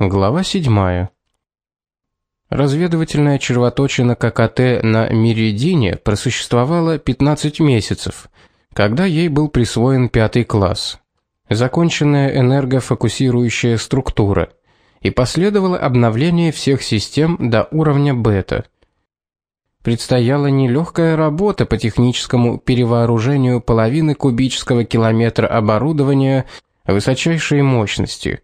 Глава 7. Разведывательная червоточина ККТ на Меридине просуществовала 15 месяцев, когда ей был присвоен пятый класс. Законченная энергофокусирующая структура, и последовало обновление всех систем до уровня бета. Предстояла нелегкая работа по техническому перевооружению половины кубического километра оборудования высочайшей мощности –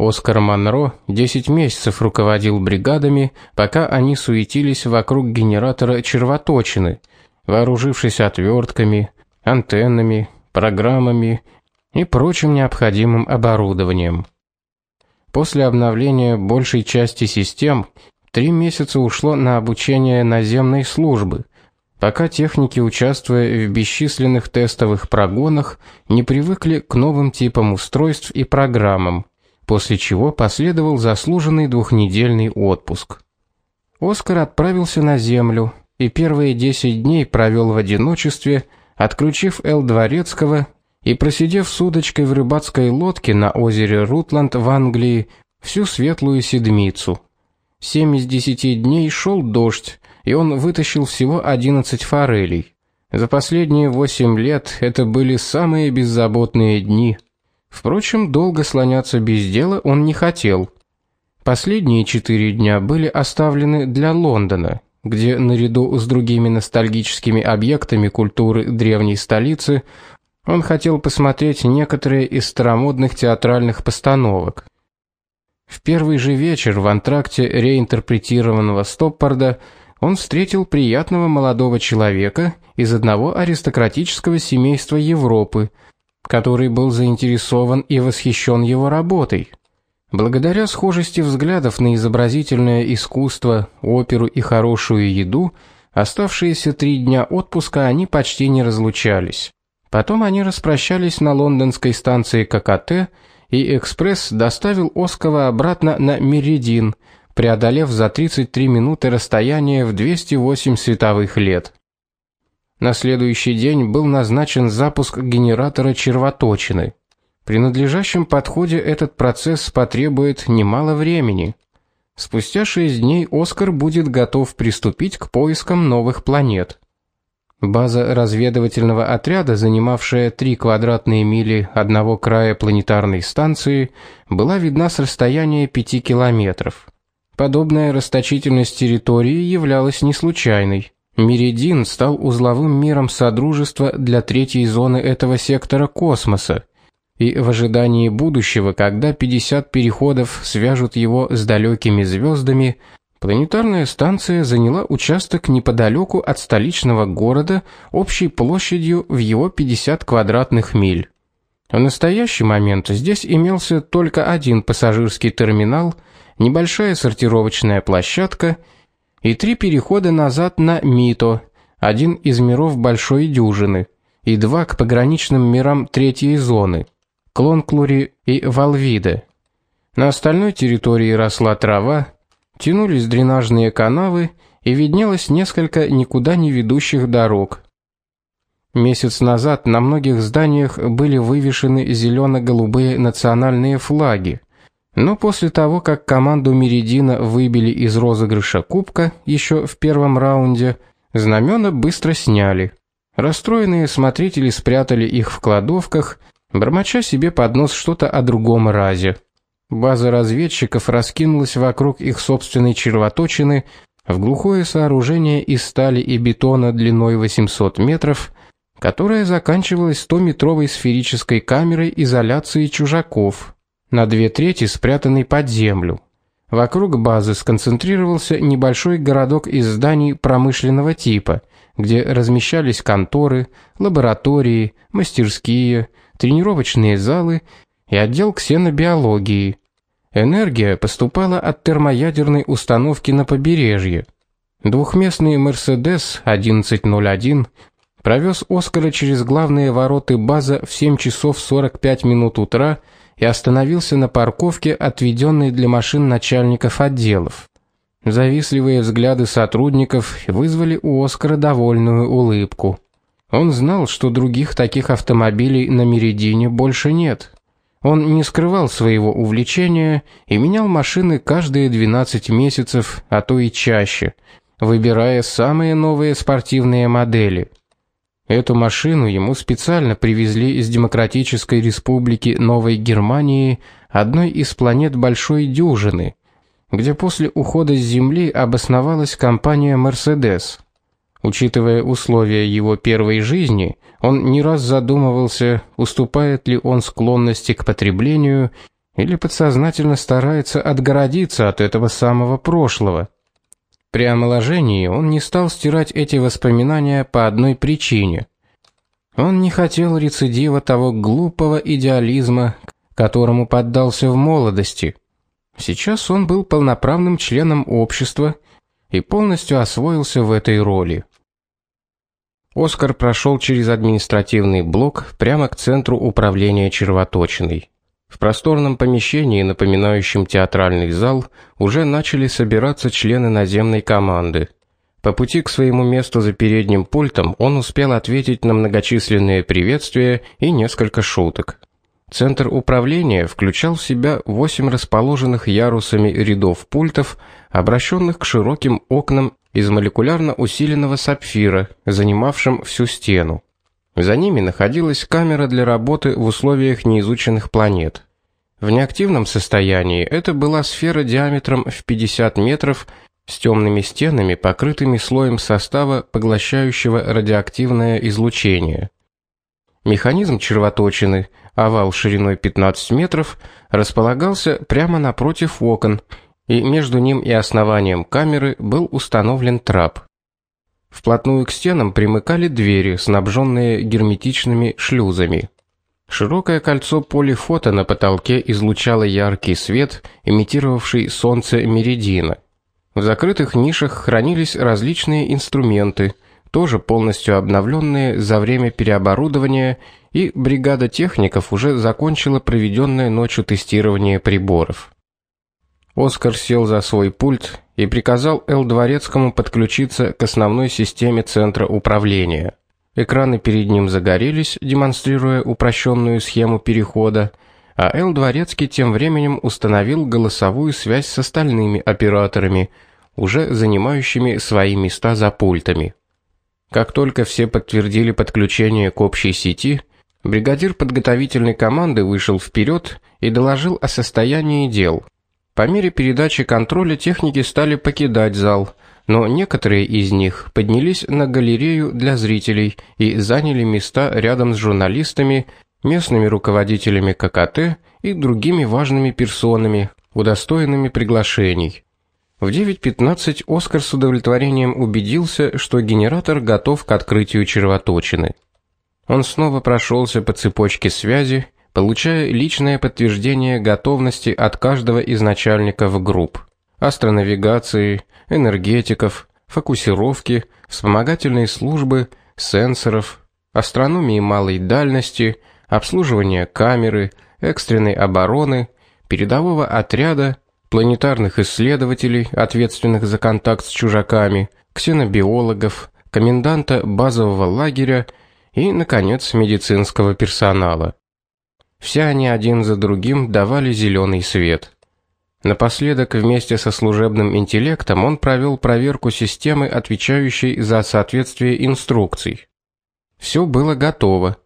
Оскар Монро 10 месяцев руководил бригадами, пока они суетились вокруг генератора червоточины, вооружившись отвертками, антеннами, программами и прочим необходимым оборудованием. После обновления большей части систем три месяца ушло на обучение наземной службы, пока техники, участвуя в бесчисленных тестовых прогонах, не привыкли к новым типам устройств и программам после чего последовал заслуженный двухнедельный отпуск. Оскар отправился на землю и первые 10 дней провел в одиночестве, отключив Эл Дворецкого и просидев с удочкой в рыбацкой лодке на озере Рутланд в Англии всю светлую седмицу. Семь из десяти дней шел дождь, и он вытащил всего 11 форелей. За последние восемь лет это были самые беззаботные дни – Впрочем, долго слоняться без дела он не хотел. Последние четыре дня были оставлены для Лондона, где наряду с другими ностальгическими объектами культуры древней столицы он хотел посмотреть некоторые из старомодных театральных постановок. В первый же вечер в антракте реинтерпретированного Стоппарда он встретил приятного молодого человека из одного аристократического семейства Европы, который был заинтересован и восхищен его работой. Благодаря схожести взглядов на изобразительное искусство, оперу и хорошую еду, оставшиеся три дня отпуска они почти не разлучались. Потом они распрощались на лондонской станции ККТ, и экспресс доставил Оскова обратно на Меридин, преодолев за 33 минуты расстояние в 208 световых лет. На следующий день был назначен запуск генератора червоточины. При надлежащем подходе этот процесс потребует немало времени. Спустя 6 дней Оскар будет готов приступить к поискам новых планет. База разведывательного отряда, занимавшая 3 квадратные мили одного края планетарной станции, была видна с расстояния 5 километров. Подобная расточительность территории являлась не случайной. Меридин стал узловым миром содружества для третьей зоны этого сектора космоса. И в ожидании будущего, когда 50 переходов свяжут его с далекими звездами, планетарная станция заняла участок неподалеку от столичного города общей площадью в его 50 квадратных миль. В настоящий момент здесь имелся только один пассажирский терминал, небольшая сортировочная площадка и три перехода назад на Мито, один из миров большой дюжины, и два к пограничным мирам третьей зоны Клонклури и Валвиде. На остальной территории росла трава, тянулись дренажные канавы и виднелось несколько никуда не ведущих дорог. Месяц назад на многих зданиях были вывешены зелено голубые национальные флаги. Но после того, как команду Меридина выбили из розыгрыша кубка еще в первом раунде, знамена быстро сняли. Расстроенные смотрители спрятали их в кладовках, бормоча себе под нос что-то о другом разе. База разведчиков раскинулась вокруг их собственной червоточины в глухое сооружение из стали и бетона длиной 800 метров, которое заканчивалось 100-метровой сферической камерой изоляции чужаков на две трети спрятанный под землю. Вокруг базы сконцентрировался небольшой городок из зданий промышленного типа, где размещались конторы, лаборатории, мастерские, тренировочные залы и отдел ксенобиологии. Энергия поступала от термоядерной установки на побережье. Двухместный Mercedes 1101 провез Оскара через главные ворота базы в 7 часов 45 минут утра и остановился на парковке, отведенной для машин начальников отделов. Завистливые взгляды сотрудников вызвали у Оскара довольную улыбку. Он знал, что других таких автомобилей на Меридине больше нет. Он не скрывал своего увлечения и менял машины каждые 12 месяцев, а то и чаще, выбирая самые новые спортивные модели. Эту машину ему специально привезли из Демократической Республики Новой Германии, одной из планет Большой Дюжины, где после ухода с Земли обосновалась компания Mercedes. Учитывая условия его первой жизни, он не раз задумывался, уступает ли он склонности к потреблению или подсознательно старается отгородиться от этого самого прошлого. При омоложении он не стал стирать эти воспоминания по одной причине. Он не хотел рецидива того глупого идеализма, которому поддался в молодости. Сейчас он был полноправным членом общества и полностью освоился в этой роли. Оскар прошел через административный блок прямо к центру управления червоточиной. В просторном помещении, напоминающем театральный зал, уже начали собираться члены наземной команды. По пути к своему месту за передним пультом он успел ответить на многочисленные приветствия и несколько шуток. Центр управления включал в себя восемь расположенных ярусами рядов пультов, обращенных к широким окнам из молекулярно усиленного сапфира, занимавшим всю стену. За ними находилась камера для работы в условиях неизученных планет. В неактивном состоянии это была сфера диаметром в 50 метров с темными стенами, покрытыми слоем состава, поглощающего радиоактивное излучение. Механизм червоточины, овал шириной 15 метров, располагался прямо напротив окон и между ним и основанием камеры был установлен трап. Вплотную к стенам примыкали двери, снабженные герметичными шлюзами. Широкое кольцо полифото на потолке излучало яркий свет, имитировавший солнце меридиана. В закрытых нишах хранились различные инструменты, тоже полностью обновленные за время переоборудования, и бригада техников уже закончила проведенное ночью тестирование приборов. Оскар сел за свой пульт и приказал Эл Дворецкому подключиться к основной системе центра управления. Экраны перед ним загорелись, демонстрируя упрощенную схему перехода, а Эл Дворецкий тем временем установил голосовую связь с остальными операторами, уже занимающими свои места за пультами. Как только все подтвердили подключение к общей сети, бригадир подготовительной команды вышел вперед и доложил о состоянии дел. По мере передачи контроля техники стали покидать зал, но некоторые из них поднялись на галерею для зрителей и заняли места рядом с журналистами, местными руководителями ККТ и другими важными персонами, удостоенными приглашений. В 9:15 Оскар с удовлетворением убедился, что генератор готов к открытию червоточины. Он снова прошелся по цепочке связи получая личное подтверждение готовности от каждого из начальников групп: астронавигации, энергетиков, фокусировки, вспомогательной службы, сенсоров, астрономии малой дальности, обслуживания камеры, экстренной обороны, передового отряда, планетарных исследователей, ответственных за контакт с чужаками, ксенобиологов, коменданта базового лагеря и наконец медицинского персонала. Все они один за другим давали зеленый свет. Напоследок вместе со служебным интеллектом он провел проверку системы, отвечающей за соответствие инструкций. Все было готово.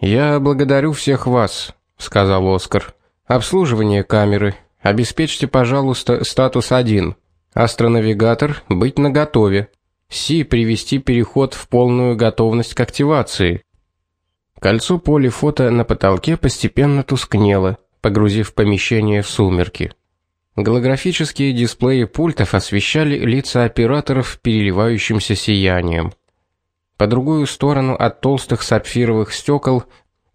Я благодарю всех вас, сказал Оскар. Обслуживание камеры. Обеспечьте, пожалуйста, статус 1. Астронавигатор быть наготове. Си привести переход в полную готовность к активации. Кольцо полифото на потолке постепенно тускнело, погрузив помещение в сумерки. Голографические дисплеи пультов освещали лица операторов переливающимся сиянием. По другую сторону от толстых сапфировых стекол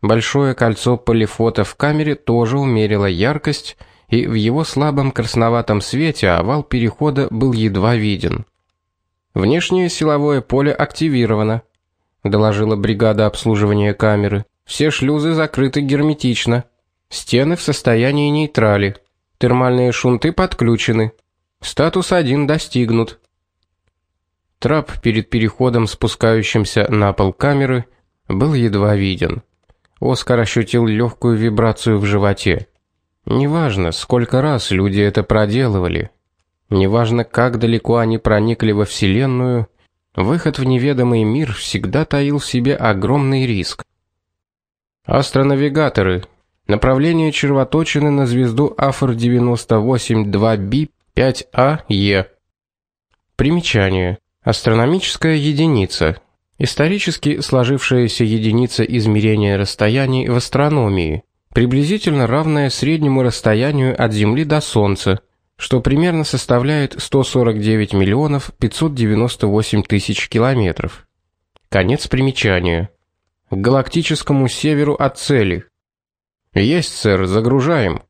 большое кольцо полифото в камере тоже умерило яркость, и в его слабом красноватом свете овал перехода был едва виден. Внешнее силовое поле активировано, доложила бригада обслуживания камеры. Все шлюзы закрыты герметично. Стены в состоянии нейтрали. Термальные шунты подключены. Статус 1 достигнут. Трап перед переходом, спускающимся на пол камеры, был едва виден. Оскар ощутил легкую вибрацию в животе. Неважно, сколько раз люди это проделывали, неважно, как далеко они проникли во вселенную, выход в неведомый мир всегда таил в себе огромный риск. Астронавигаторы. Направление червоточины на звезду Афор 98-2b 5А-Е. Примечание. Астрономическая единица. Исторически сложившаяся единица измерения расстояний в астрономии, приблизительно равная среднему расстоянию от Земли до Солнца, что примерно составляет 149 миллионов 598 тысяч километров. Конец примечания. К галактическому северу от цели. Есть, сэр, загружаем.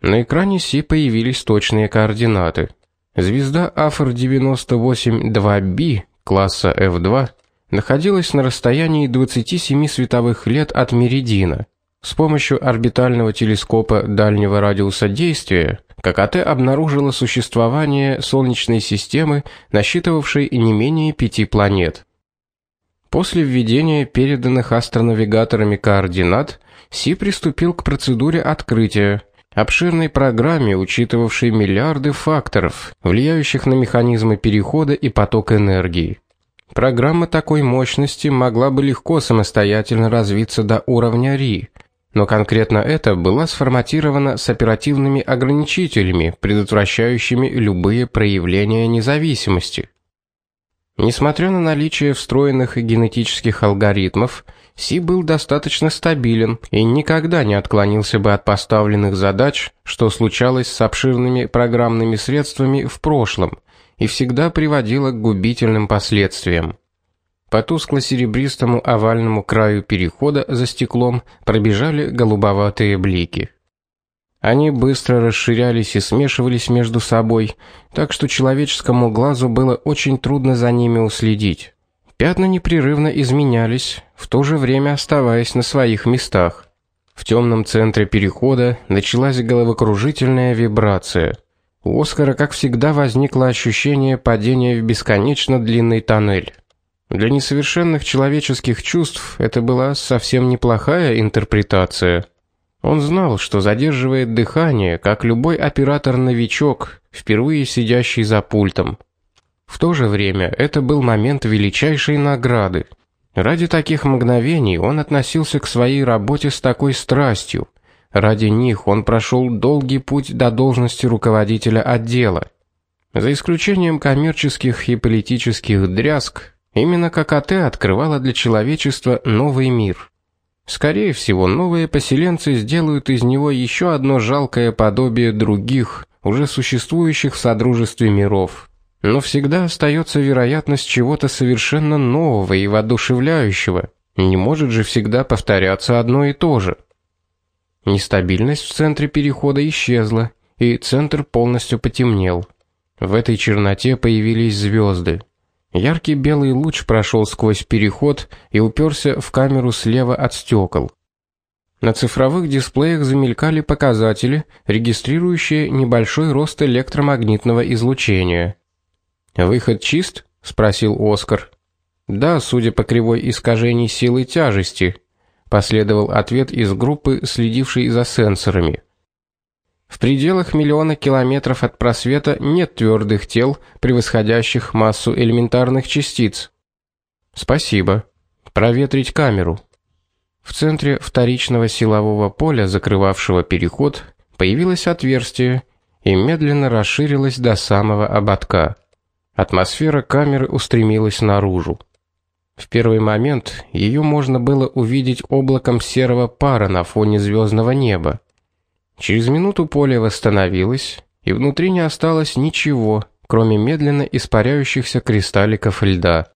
На экране Си появились точные координаты. Звезда Афор 98-2b класса F2 находилась на расстоянии 27 световых лет от Меридина. С помощью орбитального телескопа дальнего радиуса действия ККТ обнаружила существование солнечной системы, насчитывавшей не менее пяти планет. После введения переданных астронавигаторами координат, Си приступил к процедуре открытия, обширной программе, учитывавшей миллиарды факторов, влияющих на механизмы перехода и поток энергии. Программа такой мощности могла бы легко самостоятельно развиться до уровня Ри, но конкретно это была сформатирована с оперативными ограничителями, предотвращающими любые проявления независимости. Несмотря на наличие встроенных генетических алгоритмов, Си был достаточно стабилен и никогда не отклонился бы от поставленных задач, что случалось с обширными программными средствами в прошлом, и всегда приводило к губительным последствиям. По тускло-серебристому овальному краю перехода за стеклом пробежали голубоватые блики. Они быстро расширялись и смешивались между собой, так что человеческому глазу было очень трудно за ними уследить. Пятна непрерывно изменялись, в то же время оставаясь на своих местах. В темном центре перехода началась головокружительная вибрация. У Оскара, как всегда, возникло ощущение падения в бесконечно длинный тоннель. Для несовершенных человеческих чувств это была совсем неплохая интерпретация. Он знал, что задерживает дыхание, как любой оператор-новичок, впервые сидящий за пультом. В то же время это был момент величайшей награды. Ради таких мгновений он относился к своей работе с такой страстью. Ради них он прошел долгий путь до должности руководителя отдела. За исключением коммерческих и политических дрязг, Именно ККТ открывала для человечества новый мир. Скорее всего, новые поселенцы сделают из него еще одно жалкое подобие других, уже существующих в содружестве миров. Но всегда остается вероятность чего-то совершенно нового и воодушевляющего. Не может же всегда повторяться одно и то же. Нестабильность в центре перехода исчезла, и центр полностью потемнел. В этой черноте появились звезды. Яркий белый луч прошел сквозь переход и уперся в камеру слева от стекол. На цифровых дисплеях замелькали показатели, регистрирующие небольшой рост электромагнитного излучения. Выход чист? спросил Оскар. Да, судя по кривой искажений силы тяжести, последовал ответ из группы, следившей за сенсорами. В пределах миллиона километров от просвета нет твердых тел, превосходящих массу элементарных частиц. Спасибо. Проветрить камеру. В центре вторичного силового поля, закрывавшего переход, появилось отверстие и медленно расширилось до самого ободка. Атмосфера камеры устремилась наружу. В первый момент ее можно было увидеть облаком серого пара на фоне звездного неба. Через минуту поле восстановилось, и внутри не осталось ничего, кроме медленно испаряющихся кристалликов льда.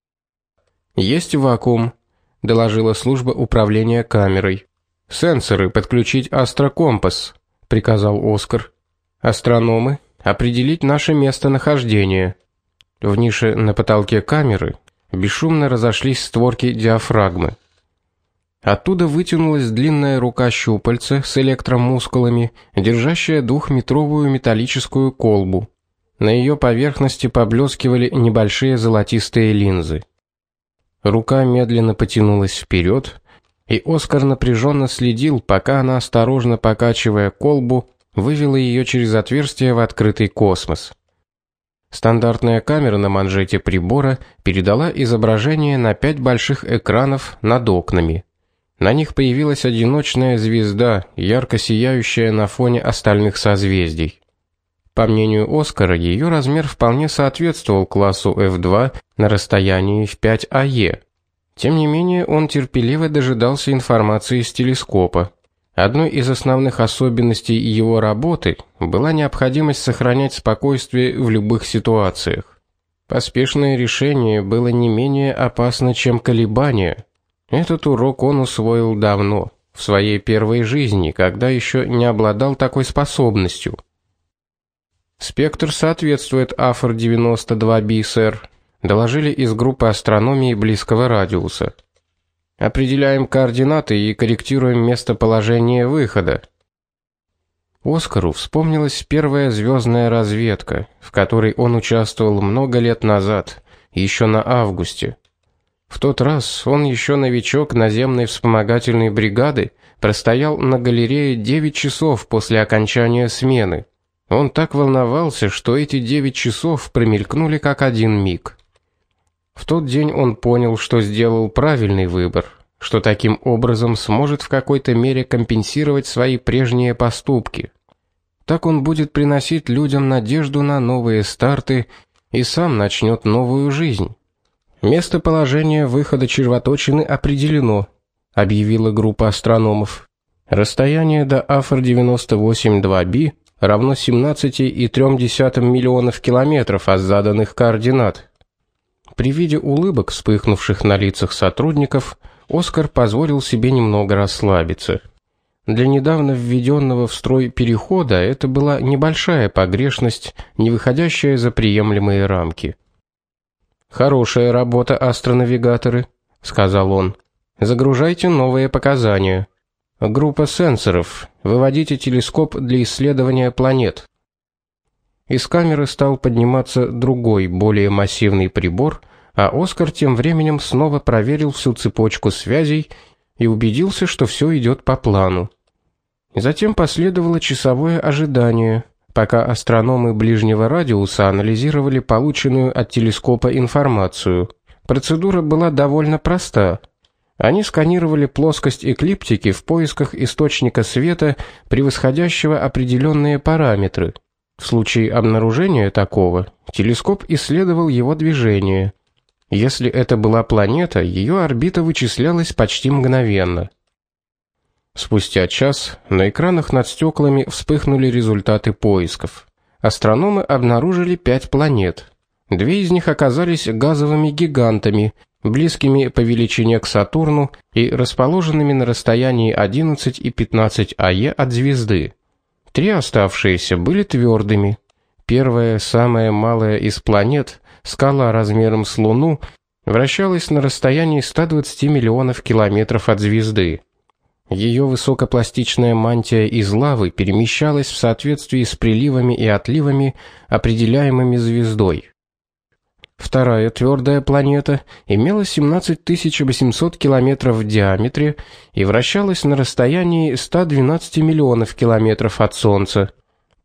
Есть вакуум, доложила служба управления камерой. Сенсоры подключить астрокомпас, приказал Оскар. Астрономы определить наше местонахождение. В нише на потолке камеры бесшумно разошлись створки диафрагмы. Оттуда вытянулась длинная рука щупальца с электромускулами, держащая двухметровую металлическую колбу. На ее поверхности поблескивали небольшие золотистые линзы. Рука медленно потянулась вперед, и Оскар напряженно следил, пока она осторожно покачивая колбу, вывела ее через отверстие в открытый космос. Стандартная камера на манжете прибора передала изображение на пять больших экранов над окнами. На них появилась одиночная звезда, ярко сияющая на фоне остальных созвездий. По мнению Оскара, ее размер вполне соответствовал классу F2 на расстоянии в 5 АЕ. Тем не менее, он терпеливо дожидался информации из телескопа. Одной из основных особенностей его работы была необходимость сохранять спокойствие в любых ситуациях. Поспешное решение было не менее опасно, чем колебания. Этот урок он усвоил давно, в своей первой жизни, когда еще не обладал такой способностью. Спектр соответствует Афор 92B, сэр доложили из группы астрономии близкого радиуса. Определяем координаты и корректируем местоположение выхода. Оскару вспомнилась первая звездная разведка, в которой он участвовал много лет назад, еще на августе. В тот раз он еще новичок наземной вспомогательной бригады, простоял на галерее 9 часов после окончания смены. Он так волновался, что эти 9 часов промелькнули как один миг. В тот день он понял, что сделал правильный выбор, что таким образом сможет в какой-то мере компенсировать свои прежние поступки. Так он будет приносить людям надежду на новые старты и сам начнет новую жизнь. Местоположение выхода червоточины определено, объявила группа астрономов. Расстояние до Афр 98-2b равно 17,3 миллионов километров от заданных координат. При виде улыбок, вспыхнувших на лицах сотрудников, Оскар позволил себе немного расслабиться. Для недавно введенного в строй перехода это была небольшая погрешность, не выходящая за приемлемые рамки. Хорошая работа, астронавигаторы, сказал он. Загружайте новые показания. Группа сенсоров. Выводите телескоп для исследования планет. Из камеры стал подниматься другой, более массивный прибор, а Оскар тем временем снова проверил всю цепочку связей и убедился, что все идет по плану. Затем последовало часовое ожидание, пока астрономы ближнего радиуса анализировали полученную от телескопа информацию. Процедура была довольно проста. Они сканировали плоскость эклиптики в поисках источника света, превосходящего определенные параметры – в случае обнаружения такого, телескоп исследовал его движение. Если это была планета, ее орбита вычислялась почти мгновенно. Спустя час на экранах над стеклами вспыхнули результаты поисков. Астрономы обнаружили пять планет. Две из них оказались газовыми гигантами, близкими по величине к Сатурну и расположенными на расстоянии 11 и 15 АЕ от звезды. Три оставшиеся были твердыми. Первая, самая малая из планет, скала размером с Луну, вращалась на расстоянии 120 миллионов километров от звезды. Ее высокопластичная мантия из лавы перемещалась в соответствии с приливами и отливами, определяемыми звездой. Вторая твердая планета имела 17800 километров в диаметре и вращалась на расстоянии 112 миллионов километров от Солнца.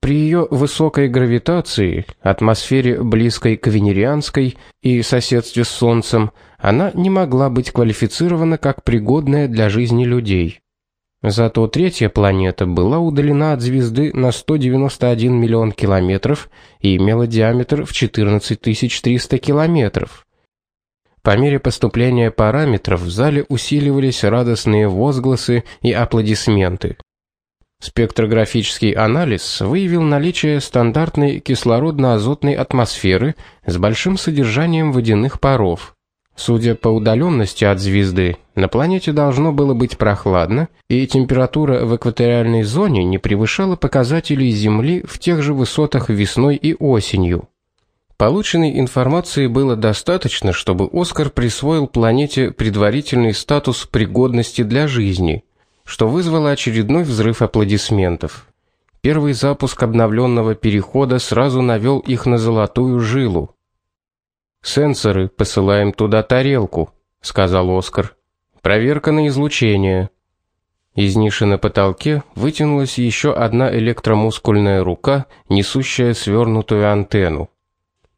При ее высокой гравитации, атмосфере близкой к венерианской и соседстве с Солнцем, она не могла быть квалифицирована как пригодная для жизни людей. Зато третья планета была удалена от звезды на 191 миллион километров и имела диаметр в 14300 километров. По мере поступления параметров в зале усиливались радостные возгласы и аплодисменты. Спектрографический анализ выявил наличие стандартной кислородно-азотной атмосферы с большим содержанием водяных паров. Судя по удаленности от звезды, на планете должно было быть прохладно, и температура в экваториальной зоне не превышала показателей Земли в тех же высотах весной и осенью. Полученной информации было достаточно, чтобы Оскар присвоил планете предварительный статус пригодности для жизни, что вызвало очередной взрыв аплодисментов. Первый запуск обновленного перехода сразу навел их на золотую жилу. Сенсоры, посылаем туда тарелку, сказал Оскар. Проверка на излучение. Из ниши на потолке вытянулась еще одна электромускульная рука, несущая свернутую антенну.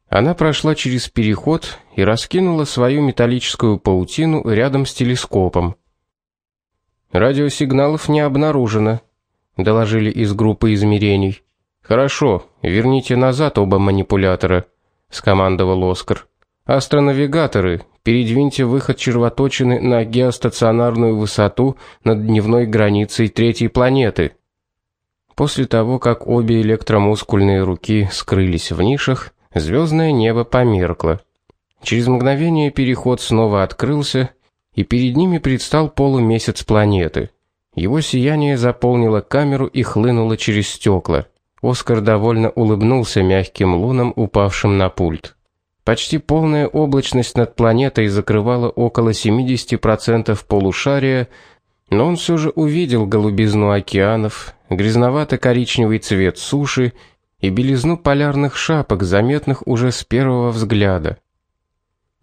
Она прошла через переход и раскинула свою металлическую паутину рядом с телескопом. Радиосигналов не обнаружено, доложили из группы измерений. Хорошо, верните назад оба манипулятора, скомандовал Оскар. Астронавигаторы, передвиньте выход червоточины на геостационарную высоту над дневной границей третьей планеты. После того, как обе электромускульные руки скрылись в нишах, звездное небо померкло. Через мгновение переход снова открылся, и перед ними предстал полумесяц планеты. Его сияние заполнило камеру и хлынуло через стекла. Оскар довольно улыбнулся мягким лунам, упавшим на пульт. Почти полная облачность над планетой закрывала около 70% полушария, но он все же увидел голубизну океанов, грязновато-коричневый цвет суши и белизну полярных шапок, заметных уже с первого взгляда.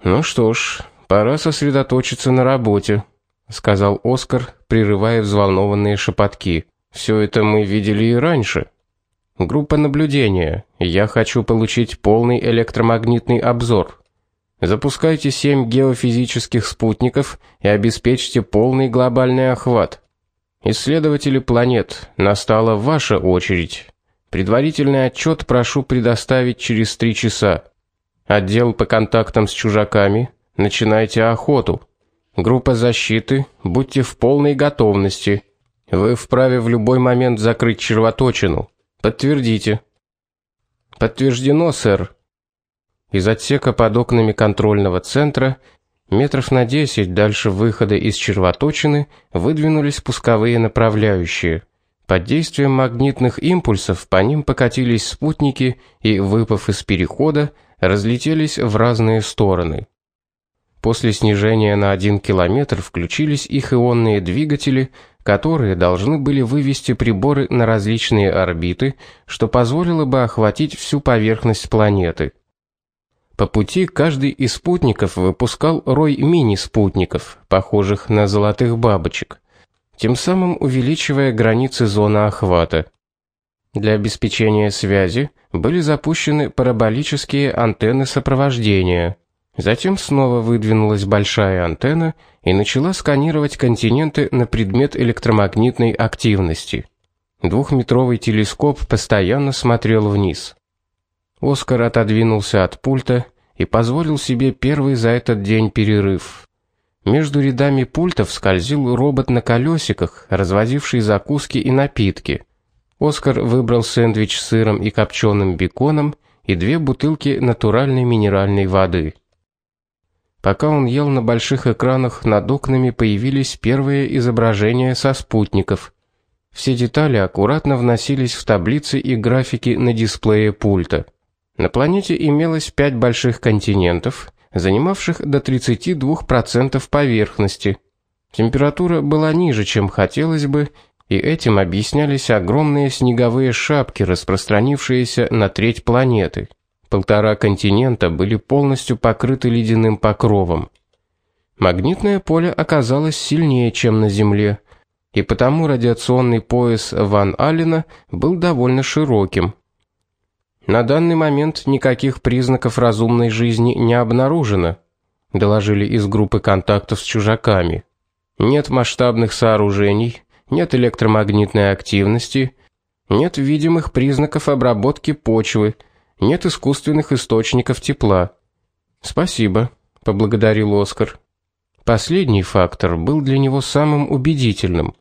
Ну что ж, пора сосредоточиться на работе, сказал Оскар, прерывая взволнованные шепотки. Все это мы видели и раньше. Группа наблюдения. Я хочу получить полный электромагнитный обзор. Запускайте семь геофизических спутников и обеспечьте полный глобальный охват. Исследователи планет, настала ваша очередь. Предварительный отчет прошу предоставить через три часа. Отдел по контактам с чужаками, начинайте охоту. Группа защиты, будьте в полной готовности. Вы вправе в любой момент закрыть червоточину. Подтвердите. Подтверждено, сэр. Из отсека под окнами контрольного центра метров на 10 дальше выхода из червоточины выдвинулись пусковые направляющие. Под действием магнитных импульсов по ним покатились спутники и, выпав из перехода, разлетелись в разные стороны. После снижения на 1 километр включились их ионные двигатели, которые должны были вывести приборы на различные орбиты, что позволило бы охватить всю поверхность планеты. По пути каждый из спутников выпускал рой мини-спутников, похожих на золотых бабочек, тем самым увеличивая границы зоны охвата. Для обеспечения связи были запущены параболические антенны сопровождения. Затем снова выдвинулась большая антенна и начала сканировать континенты на предмет электромагнитной активности. Двухметровый телескоп постоянно смотрел вниз. Оскар отодвинулся от пульта и позволил себе первый за этот день перерыв. Между рядами пультов скользил робот на колесиках, развозивший закуски и напитки. Оскар выбрал сэндвич с сыром и копченым беконом и две бутылки натуральной минеральной воды. Пока он ел на больших экранах над окнами появились первые изображения со спутников. Все детали аккуратно вносились в таблицы и графики на дисплее пульта. На планете имелось пять больших континентов, занимавших до 32% поверхности. Температура была ниже, чем хотелось бы, и этим объяснялись огромные снеговые шапки, распространившиеся на треть планеты. Полтора континента были полностью покрыты ледяным покровом. Магнитное поле оказалось сильнее, чем на Земле, и потому радиационный пояс Ван Аллена был довольно широким. На данный момент никаких признаков разумной жизни не обнаружено, доложили из группы контактов с чужаками. Нет масштабных сооружений, нет электромагнитной активности, нет видимых признаков обработки почвы нет искусственных источников тепла. Спасибо, поблагодарил Оскар. Последний фактор был для него самым убедительным.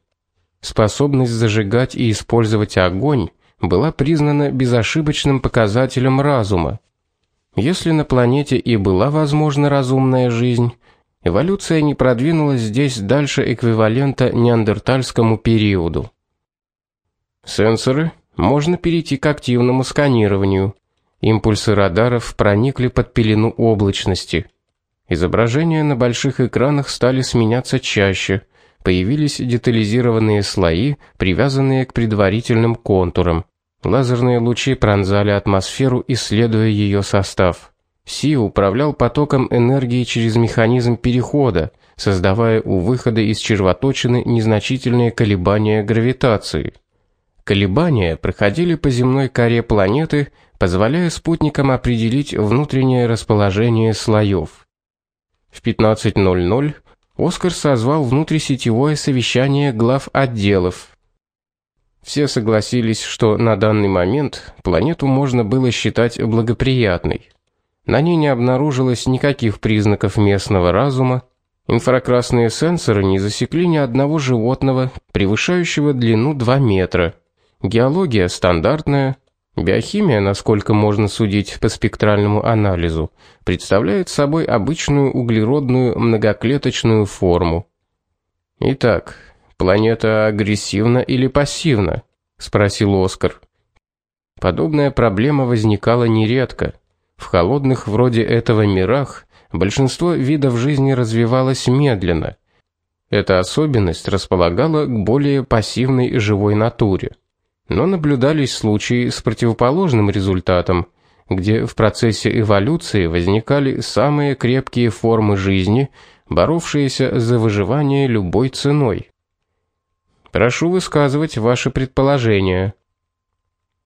Способность зажигать и использовать огонь была признана безошибочным показателем разума. Если на планете и была возможна разумная жизнь, эволюция не продвинулась здесь дальше эквивалента неандертальскому периоду. Сенсоры можно перейти к активному сканированию. Импульсы радаров проникли под пелену облачности. Изображения на больших экранах стали сменяться чаще. Появились детализированные слои, привязанные к предварительным контурам. Лазерные лучи пронзали атмосферу, исследуя ее состав. Си управлял потоком энергии через механизм перехода, создавая у выхода из червоточины незначительные колебания гравитации. Колебания проходили по земной коре планеты, позволяя спутникам определить внутреннее расположение слоев. В 15:00 Оскар созвал внутрисетевое совещание глав отделов. Все согласились, что на данный момент планету можно было считать благоприятной. На ней не обнаружилось никаких признаков местного разума. Инфракрасные сенсоры не засекли ни одного животного, превышающего длину 2 метра. Геология стандартная, биохимия, насколько можно судить по спектральному анализу, представляет собой обычную углеродную многоклеточную форму. Итак, планета агрессивна или пассивна? спросил Оскар. Подобная проблема возникала нередко. В холодных вроде этого мирах большинство видов жизни развивалось медленно. Эта особенность располагала к более пассивной живой натуре. Но наблюдались случаи с противоположным результатом, где в процессе эволюции возникали самые крепкие формы жизни, боровшиеся за выживание любой ценой. Прошу высказывать ваши предположения.